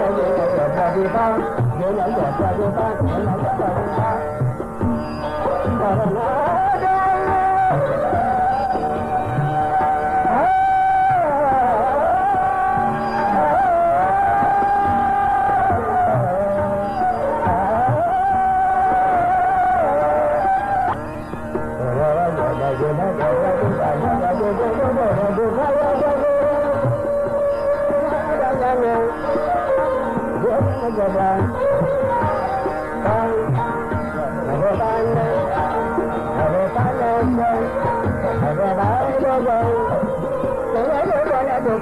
Và điều 有两个 để 方，有两 giọt ra, 边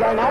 जने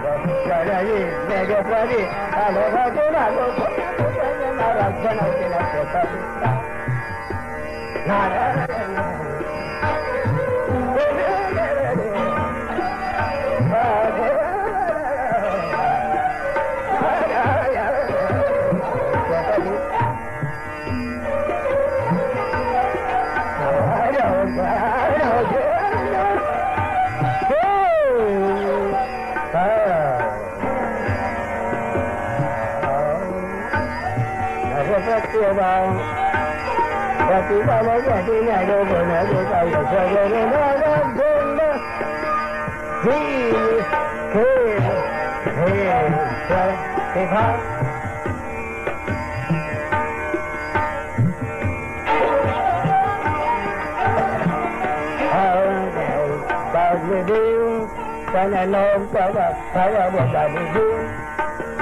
గడలి గడపరి అలవదురలు రక్షణ Narayana Bhagavan Vati Bala Vati Nado Bala Vata Vata Vata Vata He He He Vata Hãy subscribe cho kênh Ghiền Mì Gõ Để không bỏ lỡ những video hấp dẫn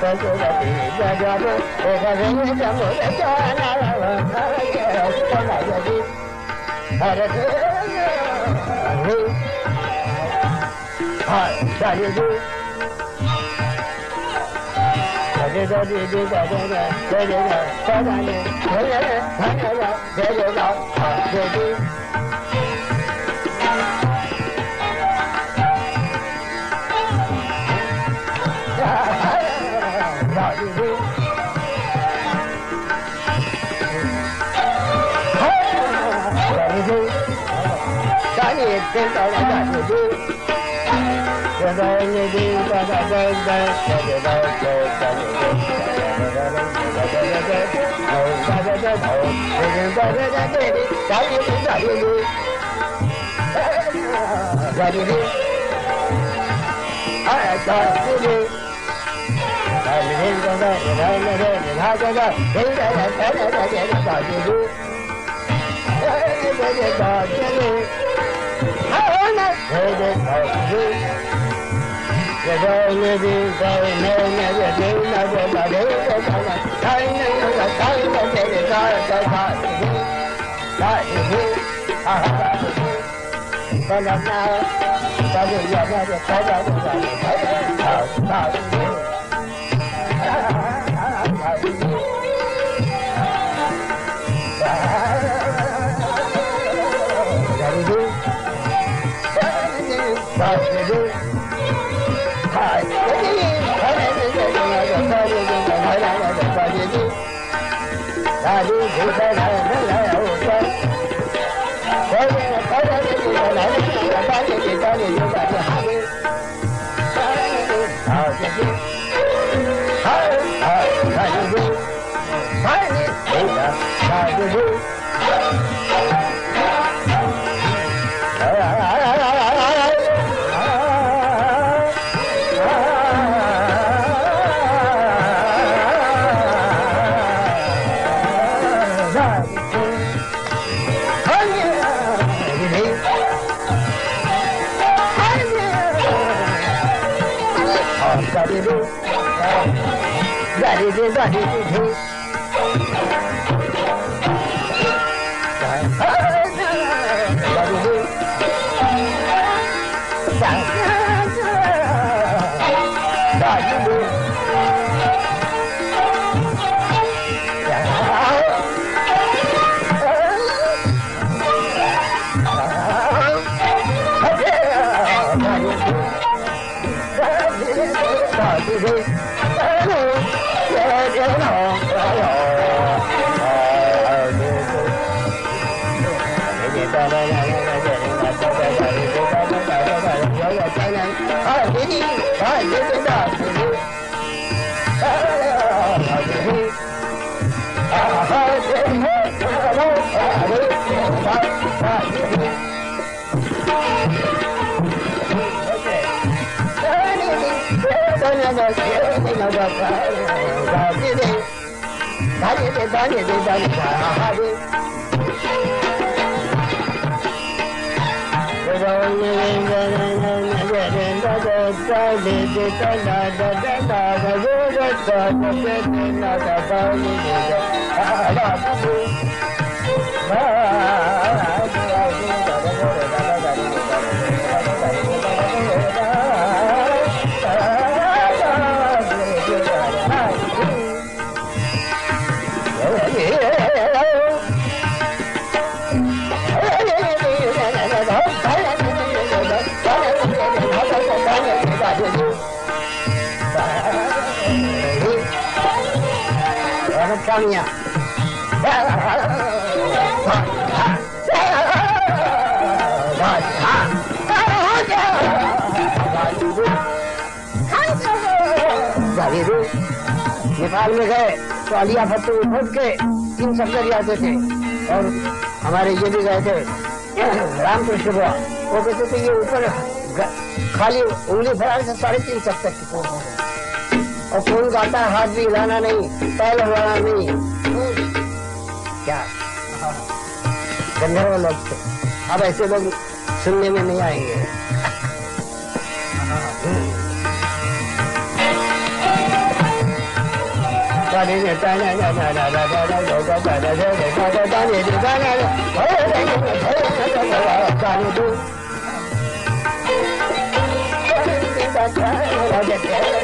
我就在心里想想着，我把人生过得太难了，哎呀，我那些心，哎呀，哎呀，哎，下雨天。别着急，别着急，别着急，别着急，别着急，别着急，别着急，别着，trên đó đã giải của tôi Hãy subscribe cho kênh Ghiền Mì Gõ Để không bỏ lỡ những video hấp dẫn اونهي وي Bye. do, da do, da do, da do, da do, 大师兄来喽接接头哎呦 Ah नेपाल में गए तो अलिया भट्टो उठ के तीन शब्द आते थे और हमारे ये भी गए थे। रामकृष्ण बुआ वो कहते थे, ये ऊपर खाली उंगली फैलाने से साढ़े तीन सप्तक की और कोई गाता है? हाथ भी हिलाना नहीं, पैर हिलाना नहीं। क्या? गंधर्व लोग थे। अब ऐसे लोग सुनने में नहीं आएँगे। Yeah.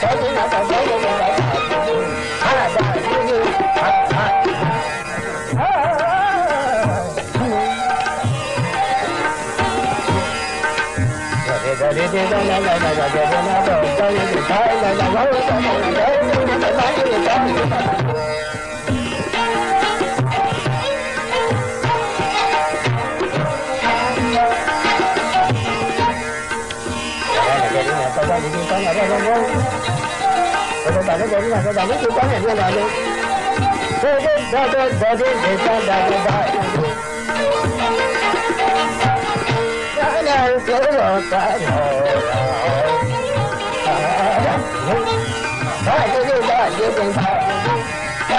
تھي نا cả nó giống là cả nó chịu có nhận ra là luôn Hãy subscribe cho kênh Ghiền Mì Gõ Để không bỏ lỡ những video hấp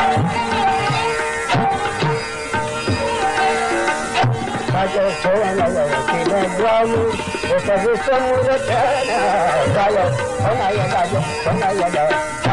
dẫn Raja Sona Kina Gwamu Ota Visa Mura Tana Raja Ona Yada Ona Yada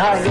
time.